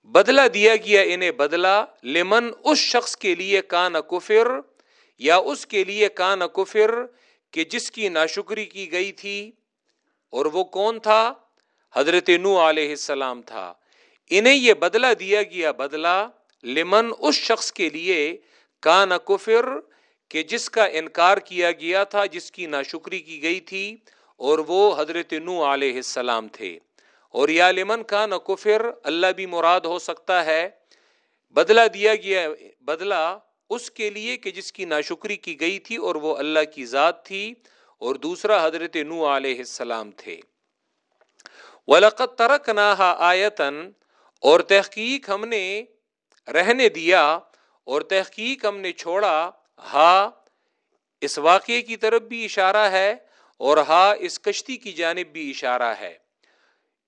بدلا دیا گیا انہیں بدلا لمن، اس شخص کے لیے کا کفر یا اس کے لیے کا کفر کہ جس کی ناشکری کی گئی تھی اور وہ کون تھا؟ حضرت نو علیہ السلام تھا۔ انہیں یہ بدلا دیا گیا بدلا لمن اس شخص کے لیے کا کفر کہ جس کا انکار کیا گیا تھا، جس کی ناشکری کی گئی تھی، اور وہ حضرت نو علیہ السلام تھے۔ اور یا لمن کا نہ کفر، اللہ بھی مراد ہو سکتا ہے۔ بدلا دیا گیا بدلا اس کے لیے کہ جس کی ناشکری کی گئی تھی اور وہ اللہ کی ذات تھی، اور دوسرا حضرت نو علیہ السلام تھے۔ ولقت ترک نہ آیتن اور تحقیق ہم نے رہنے دیا اور تحقیق ہم نے چھوڑا، ہا، اس واقعے کی طرف بھی اشارہ ہے اور ہا، اس کشتی کی جانب بھی اشارہ ہے۔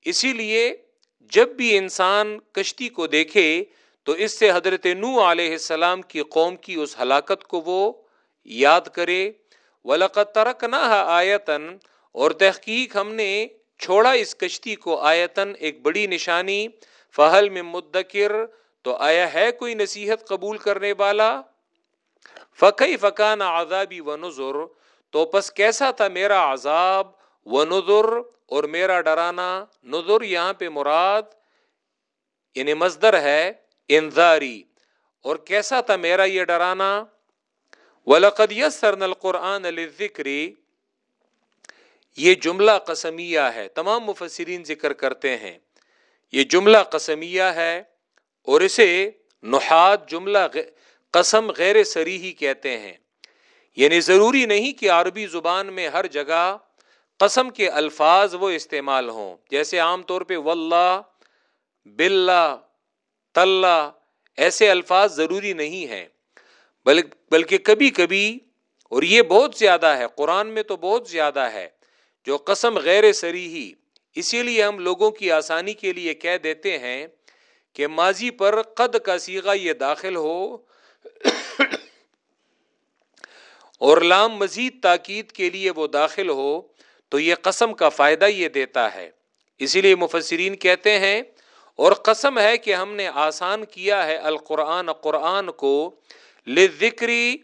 اسی لیے جب بھی انسان کشتی کو دیکھے تو اس سے حضرت نو علیہ السلام کی قوم کی اس ہلاکت کو وہ یاد کرے۔ ولقت ترک نہ آیتن اور تحقیق ہم نے چھوڑا اس کشتی کو آیتن ایک بڑی نشانی۔ فہل میں مدکر تو آیا ہے کوئی نصیحت قبول کرنے والا؟ فقی فقان آزابی و نظر تو پس کیسا تھا میرا عذاب؟ و نظر اور میرا ڈرانا؟ نظر یہاں پہ مراد یعنی مزدر ہے، انذاری۔ اور کیسا تھا میرا یہ ڈرانا؟ ولقد یسرن القرآن للذکری یہ جملہ قسمیہ ہے۔ تمام مفسرین ذکر کرتے ہیں۔ یہ جملہ قسمیہ ہے۔ اور اسے نحات جملہ قسم غیر سری ہی کہتے ہیں۔ یعنی ضروری نہیں کہ عربی زبان میں ہر جگہ قسم کے الفاظ وہ استعمال ہوں۔ جیسے عام طور پہ واللہ، باللہ طلّہ ایسے الفاظ ضروری نہیں ہیں۔ بلکہ کبھی کبھی، اور یہ بہت زیادہ ہے، قرآن میں تو بہت زیادہ ہے، جو قسم غیر سری ہی، اسی لیے ہم لوگوں کی آسانی کے لیے کہہ دیتے ہیں کہ ماضی پر قد کا سیگا یہ داخل ہو اور لام مزید تاکید کے لیے وہ داخل ہو، تو یہ قسم کا فائدہ یہ دیتا ہے۔ اسی لیے مفسرین کہتے ہیں، اور قسم ہے کہ ہم نے آسان کیا ہے القرآن، قرآن کو لذکری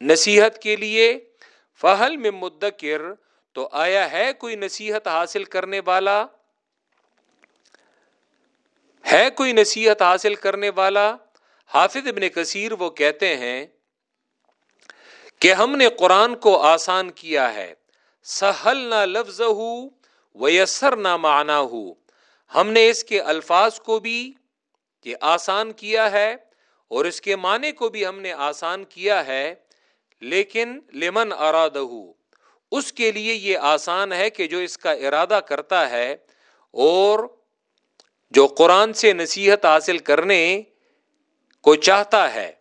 نصیحت کے لیے۔ فہل میں مدکر، تو آیا ہے کوئی نصیحت حاصل کرنے والا؟ ہے کوئی نصیحت حاصل کرنے والا؟ حافظ ابن کثیر وہ کہتے ہیں کہ ہم نے قرآن کو آسان کیا ہے۔ سہل نہ لفظ ہو ویسر نہ معنی ہو ہم نے اس کے الفاظ کو بھی یہ آسان کیا ہے اور اس کے معنی کو بھی ہم نے آسان کیا ہے، لیکن لمن ارادہ اس کے لیے یہ آسان ہے کہ جو اس کا ارادہ کرتا ہے اور جو قرآن سے نصیحت حاصل کرنے کو چاہتا ہے۔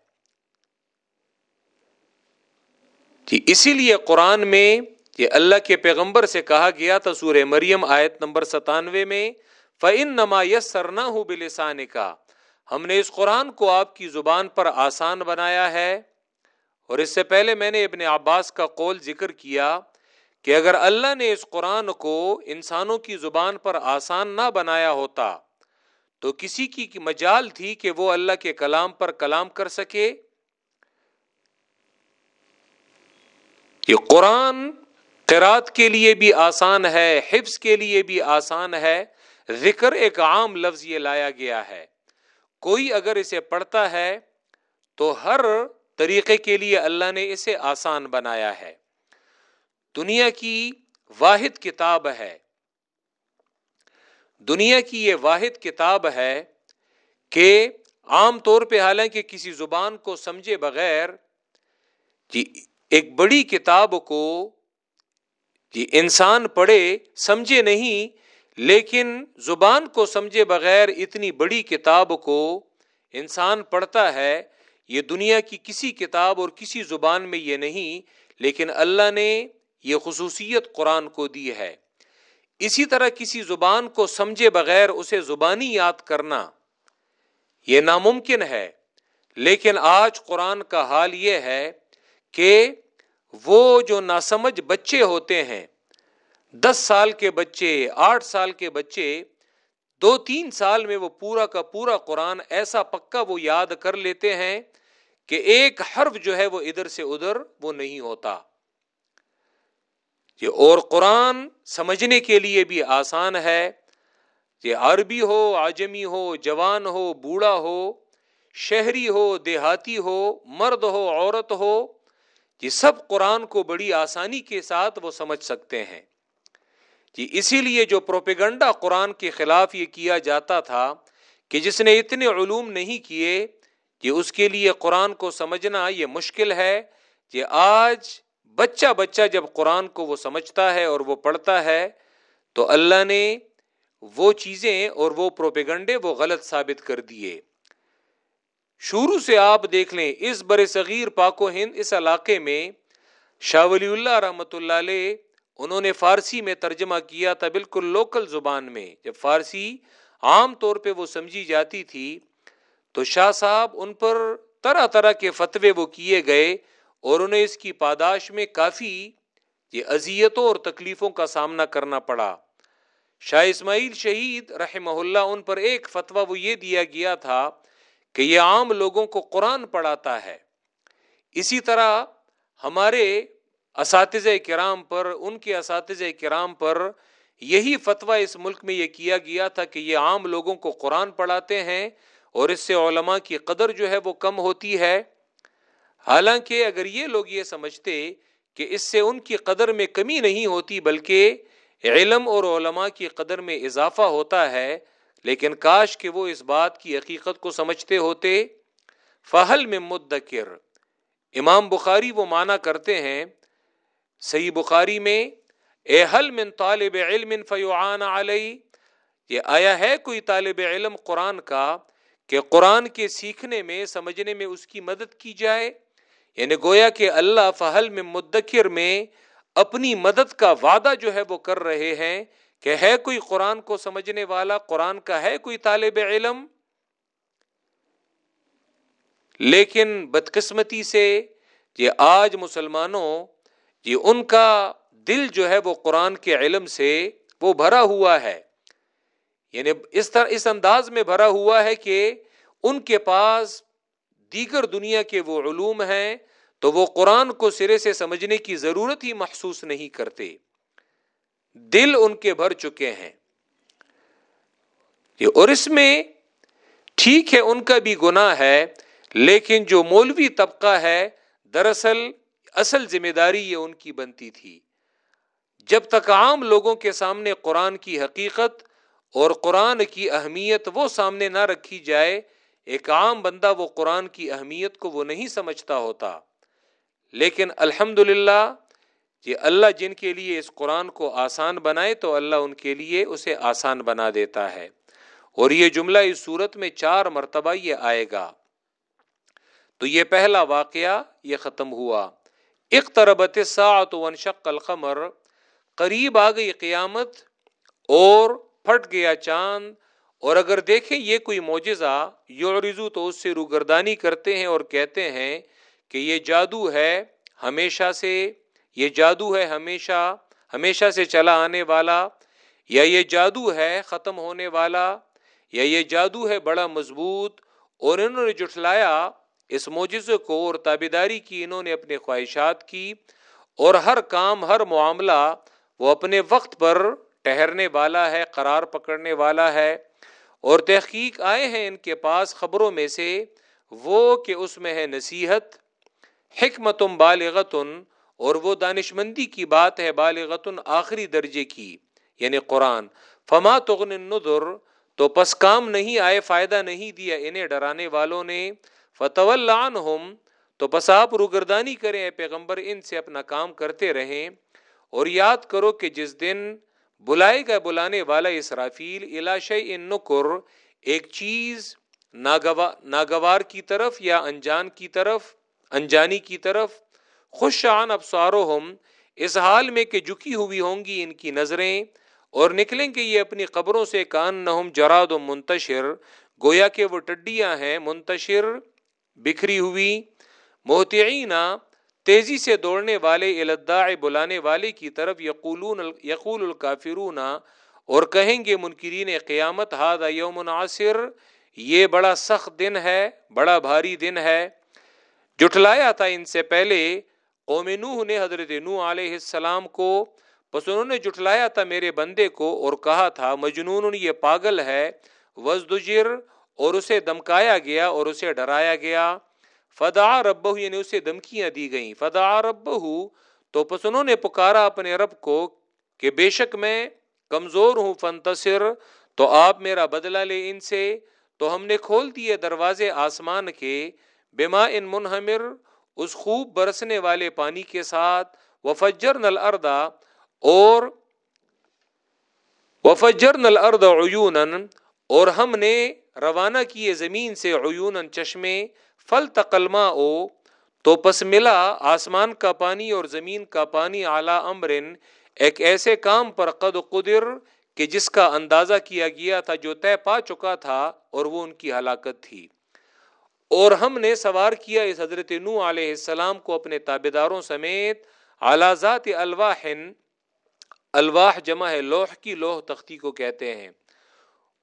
جی اسی لیے قرآن میں یہ اللہ کے پیغمبر سے کہا گیا تھا، سورہ مریم آیت نمبر ستانوے میں فعن نما یس سرنا ہوں بلسان کا ہم نے اس قرآن کو آپ کی زبان پر آسان بنایا ہے۔ اور اس سے پہلے میں نے ابن عباس کا قول ذکر کیا کہ اگر اللہ نے اس قرآن کو انسانوں کی زبان پر آسان نہ بنایا ہوتا تو کسی کی مجال تھی کہ وہ اللہ کے کلام پر کلام کر سکے۔ یہ قرآن قرات کے لیے بھی آسان ہے، حفظ کے لیے بھی آسان ہے۔ ذکر ایک عام لفظ یہ لایا گیا ہے۔ کوئی اگر اسے پڑھتا ہے تو ہر طریقے کے لیے اللہ نے اسے آسان بنایا ہے۔ دنیا کی واحد کتاب ہے۔ دنیا کی یہ واحد کتاب ہے کہ عام طور پہ حالانکہ کسی زبان کو سمجھے بغیر جی ایک بڑی کتاب کو جی انسان پڑھے، سمجھے نہیں، لیکن زبان کو سمجھے بغیر اتنی بڑی کتاب کو انسان پڑھتا ہے، یہ دنیا کی کسی کتاب اور کسی زبان میں یہ نہیں، لیکن اللہ نے یہ خصوصیت قرآن کو دی ہے۔ اسی طرح کسی زبان کو سمجھے بغیر اسے زبانی یاد کرنا، یہ ناممکن ہے، لیکن آج قرآن کا حال یہ ہے کہ وہ جو ناسمجھ بچے ہوتے ہیں، دس سال کے بچے، آٹھ سال کے بچے، دو تین سال میں وہ پورا کا پورا قرآن ایسا پکا وہ یاد کر لیتے ہیں کہ ایک حرف جو ہے وہ ادھر سے ادھر وہ نہیں ہوتا۔ یہ اور قرآن سمجھنے کے لیے بھی آسان ہے یہ عربی ہو آجمی ہو، جوان ہو، بوڑھا ہو، شہری ہو، دیہاتی ہو، مرد ہو، عورت ہو، یہ سب قرآن کو بڑی آسانی کے ساتھ وہ سمجھ سکتے ہیں۔ جی اسی لیے جو پروپیگنڈا قرآن کے خلاف یہ کیا جاتا تھا کہ جس نے اتنے علوم نہیں کیے کہ اس کے لیے قرآن کو سمجھنا یہ مشکل ہے کہ آج بچہ بچہ جب قرآن کو وہ سمجھتا ہے اور وہ پڑھتا ہے، تو اللہ نے وہ چیزیں اور وہ پروپیگنڈے وہ غلط ثابت کر دیے۔ شروع سے آپ دیکھ لیں، اس بر صغیر پاک و ہند، اس علاقے میں شاہ ولی اللہ رحمۃ اللہ علیہ، انہوں نے فارسی میں ترجمہ کیا تھا بالکل لوکل زبان میں۔ جب فارسی عام طور پہ وہ سمجھی جاتی تھی، تو شاہ صاحب ان پر طرح طرح کے فتوے وہ کیے گئے۔ اور انہیں اس کی پاداش میں کافی یہ اذیتوں اور تکلیفوں کا سامنا کرنا پڑا۔ شاہ اسماعیل شہید رحمہ اللہ ان پر ایک فتویٰ وہ یہ دیا گیا تھا کہ یہ عام لوگوں کو قرآن پڑھاتا ہے۔ اسی طرح ہمارے اساتذہ کرام پر، ان کے اساتذہ کرام پر یہی فتویٰ اس ملک میں یہ کیا گیا تھا کہ یہ عام لوگوں کو قرآن پڑھاتے ہیں اور اس سے علماء کی قدر جو ہے وہ کم ہوتی ہے۔ حالانکہ اگر یہ لوگ یہ سمجھتے کہ اس سے ان کی قدر میں کمی نہیں ہوتی بلکہ علم اور علماء کی قدر میں اضافہ ہوتا ہے، لیکن کاش کہ وہ اس بات کی حقیقت کو سمجھتے ہوتے۔ فہل میں مدکر امام بخاری وہ مانا کرتے ہیں۔ صحیح بخاری میں، اے حل من طالب علم فیوعان علیہ یہ آیا ہے کوئی طالب علم قرآن کا کہ قرآن کے سیکھنے میں، سمجھنے میں اس کی مدد کی جائے۔ یعنی گویا کہ اللہ فہل میں مدکر میں اپنی مدد کا وعدہ جو ہے وہ کر رہے ہیں کہ ہے کوئی قرآن کو سمجھنے والا، قرآن کا ہے کوئی طالب علم؟ لیکن بدقسمتی سے یہ آج مسلمانوں، یہ ان کا دل جو ہے وہ قرآن کے علم سے وہ بھرا ہوا ہے۔ یعنی اس طرح، اس انداز میں بھرا ہوا ہے کہ ان کے پاس دیگر دنیا کے وہ علوم ہیں، تو وہ قرآن کو سرے سے سمجھنے کی ضرورت ہی محسوس نہیں کرتے۔ دل ان کے بھر چکے ہیں۔ اور اس میں ٹھیک ہے، ان کا بھی گناہ ہے، لیکن جو مولوی طبقہ ہے، دراصل اصل ذمہ داری یہ ان کی بنتی تھی۔ جب تک عام لوگوں کے سامنے قرآن کی حقیقت اور قرآن کی اہمیت وہ سامنے نہ رکھی جائے ایک عام بندہ وہ قرآن کی اہمیت کو وہ نہیں سمجھتا ہوتا۔ لیکن الحمد للہ یہ اللہ جن کے لیے اس قرآن کو آسان بنائے تو اللہ ان کے لیے اسے آسان بنا دیتا ہے۔ اور یہ جملہ اس صورت میں چار مرتبہ یہ آئے گا۔ تو یہ پہلا واقعہ یہ ختم ہوا۔ اقتربت ساعت وانشق القمر، قریب آ گئی قیامت اور پھٹ گیا چاند۔ اور اگر دیکھیں یہ کوئی معجزہ یعرضو تو اس سے روگردانی کرتے ہیں اور کہتے ہیں کہ یہ جادو ہے ہمیشہ سے، یہ جادو ہے ہمیشہ ہمیشہ سے چلا آنے والا، یا یہ جادو ہے ختم ہونے والا، یا یہ جادو ہے بڑا مضبوط، اور انہوں نے جٹلایا اس معجزے کو اور تابیداری کی انہوں نے اپنے خواہشات کی، اور ہر کام، ہر معاملہ وہ اپنے وقت پر ٹہرنے والا ہے، قرار پکڑنے والا ہے۔ اور تحقیق آئے ہیں ان کے پاس خبروں میں سے وہ کہ اس میں ہے نصیحت حکمت بالغتن، اور وہ دانش مندی کی بات ہے بالغتن آخری درجے کی یعنی قرآن۔ فما تغن النذر، تو پس کام نہیں آئے، فائدہ نہیں دیا انہیں ڈرانے والوں نے۔ فتح عنہم، تو پس آپ روگردانی کریں اے پیغمبر، ان سے اپنا کام کرتے رہیں۔ اور یاد کرو کہ جس دن بلائے گا بلانے والا اسرافیل علاش نکر، ایک چیز ناگوار کی طرف یا انجان کی طرف، انجانی کی طرف، خوش آن ابسارہم اس حال میں کہ جھکی ہوئی ہوں گی ان کی نظریں، اور نکلیں گے یہ اپنی قبروں سے کان نہ جراد و منتشر، گویا کہ وہ ٹڈیاں ہیں، منتشر، بکھری ہوئی محتعینہ تیزی سے دوڑنے والے الداع بلانے والے کی طرف یقولون یقول الکافرون اور کہیں گے منکرین قیامت ہاد یوم ناصر یہ بڑا سخت دن ہے، بڑا بھاری دن ہے۔ جٹلایا تھا ان سے پہلے، قوم نوح نے حضرت نوح علیہ السلام کو بس انہوں نے جٹلایا تھا میرے بندے کو اور کہا تھا، مجنون، یہ پاگل ہے وزدجر اور اسے دمکایا گیا اور اسے ڈرایا گیا۔ فدا رب یعنی اسے دمکیاں دی گئیں۔ فدا رب تو پس انہوں نے پکارا اپنے رب کو کہ بے شک میں کمزور ہوں فنتصر تو آپ میرا بدلہ لے ان سے۔ تو ہم نے کھول دیے دروازے آسمان کے، بما ان منہمر، اس خوب برسنے والے پانی کے ساتھ۔ وفجر نل اردا اور وفجر نل ارد اور ہم نے روانہ کیے زمین سے عیون چشمے۔ فل تقلما او تو پس ملا آسمان کا پانی اور زمین کا پانی اعلی امرن ایک ایسے کام پر قد قدر کہ جس کا اندازہ کیا گیا تھا، جو طے پا چکا تھا اور وہ ان کی ہلاکت تھی۔ اور ہم نے سوار کیا اس حضرت نو علیہ السلام کو اپنے تابے داروں سمیت۔ اعلیٰ الواح الواح جمع ہے، لوح کی لوح تختی کو کہتے ہیں۔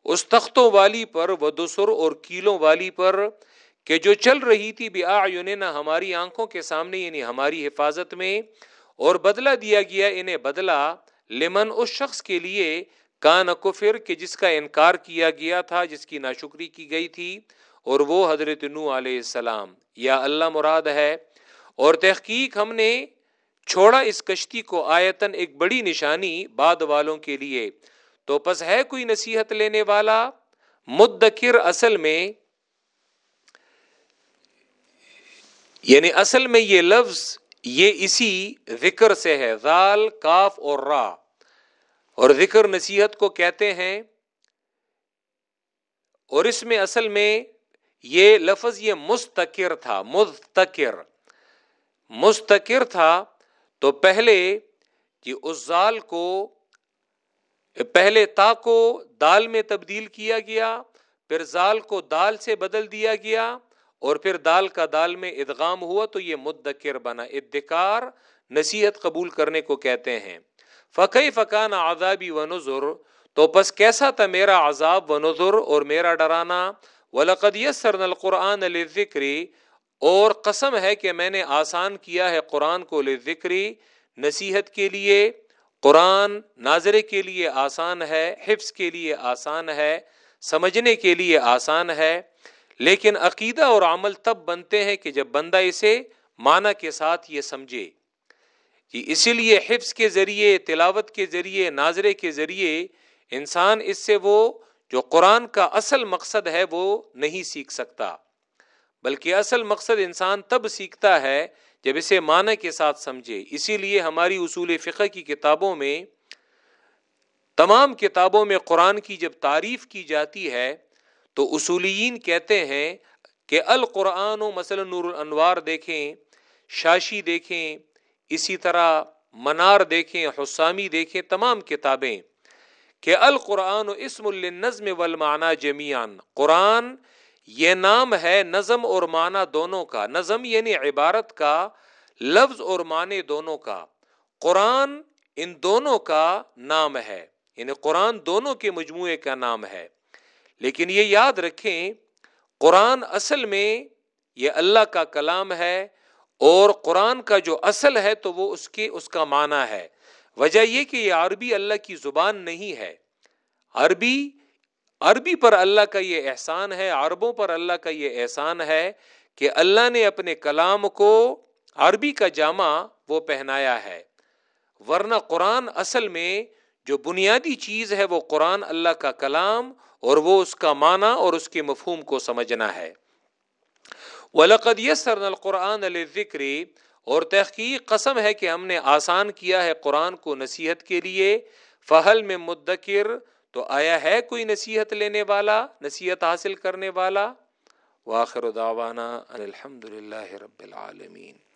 اس تختوں والی پر و دسر اور کیلوں والی پر کہ جو چل رہی تھی بے ہماری آنکھوں کے سامنے یعنی ہماری حفاظت میں، اور بدلہ دیا گیا انہیں بدلہ لمن اس شخص کے لیے کان کفر کہ جس کا انکار کیا گیا تھا، جس کی ناشکری کی گئی تھی، اور وہ حضرت نو علیہ السلام، یا اللہ مراد ہے۔ اور تحقیق ہم نے چھوڑا اس کشتی کو آیتن ایک بڑی نشانی بعد والوں کے لیے۔ تو پس ہے کوئی نصیحت لینے والا؟ مدکر اصل میں یعنی اصل میں یہ لفظ یہ اسی ذکر سے ہے، ذال، کاف اور را۔ اور ذکر نصیحت کو کہتے ہیں۔ اور اس میں اصل میں یہ لفظ یہ مستقر تھا مستقر مستقر تھا تو پہلے یہ اس زال کو، پہلے تا کو دال میں تبدیل کیا گیا، پھر زال کو دال سے بدل دیا گیا۔ اور پھر دال کا دال میں ادغام ہوا تو یہ مدکر بنا۔ ادکار نصیحت قبول کرنے کو کہتے ہیں۔ فقی فقان آزابی و نظر تو پس کیسا تھا میرا عذاب و نظر اور میرا ڈرانا؟ ولقد یسرنا القرآن للذکری اور قسم ہے کہ میں نے آسان کیا ہے قرآن کو لذکری نصیحت کے لیے، قرآن ناظرے کے لیے آسان ہے، حفظ کے لیے آسان ہے، سمجھنے کے لیے آسان ہے۔ لیکن عقیدہ اور عمل تب بنتے ہیں کہ جب بندہ اسے معنی کے ساتھ یہ سمجھے۔ کہ اسی لیے حفظ کے ذریعے، تلاوت کے ذریعے، ناظرے کے ذریعے انسان اس سے وہ جو قرآن کا اصل مقصد ہے وہ نہیں سیکھ سکتا۔ بلکہ اصل مقصد انسان تب سیکھتا ہے جب اسے معنی کے ساتھ سمجھے۔ اسی لیے ہماری اصول فقہ کی کتابوں میں، تمام کتابوں میں قرآن کی جب تعریف کی جاتی ہے تو اصولین کہتے ہیں کہ القرآن و مثلا نور الانوار دیکھیں، شاشی دیکھیں، اسی طرح منار دیکھیں، حسامی دیکھیں، تمام کتابیں کہ القرآن و اسم النظم والمعنی جمیان قرآن یہ نام ہے نظم اور معنی دونوں کا، نظم یعنی عبارت کا، لفظ اور معنی دونوں کا۔ قرآن ان دونوں کا نام ہے یعنی قرآن دونوں کے مجموعے کا نام ہے۔ لیکن یہ یاد رکھیں، قرآن اصل میں یہ اللہ کا کلام ہے اور قرآن کا جو اصل ہے تو وہ اس کے، اس کا معنی ہے۔ وجہ یہ کہ یہ عربی اللہ کی زبان نہیں ہے۔ عربی عربی پر اللہ کا یہ احسان ہے، عربوں پر اللہ کا یہ احسان ہے کہ اللہ نے اپنے کلام کو عربی کا جامع وہ پہنایا ہے۔ ورنہ قرآن اصل میں جو بنیادی چیز ہے وہ قرآن اللہ کا کلام اور وہ اس کا معنی اور اس کے مفہوم کو سمجھنا ہے۔ ولقد یسرنا القرآن ذکری اور تحقیق قسم ہے کہ ہم نے آسان کیا ہے قرآن کو نصیحت کے لیے۔ فہل میں مدکر تو آیا ہے کوئی نصیحت لینے والا، نصیحت حاصل کرنے والا؟ واخر دعوانا الحمد للہ رب العالمین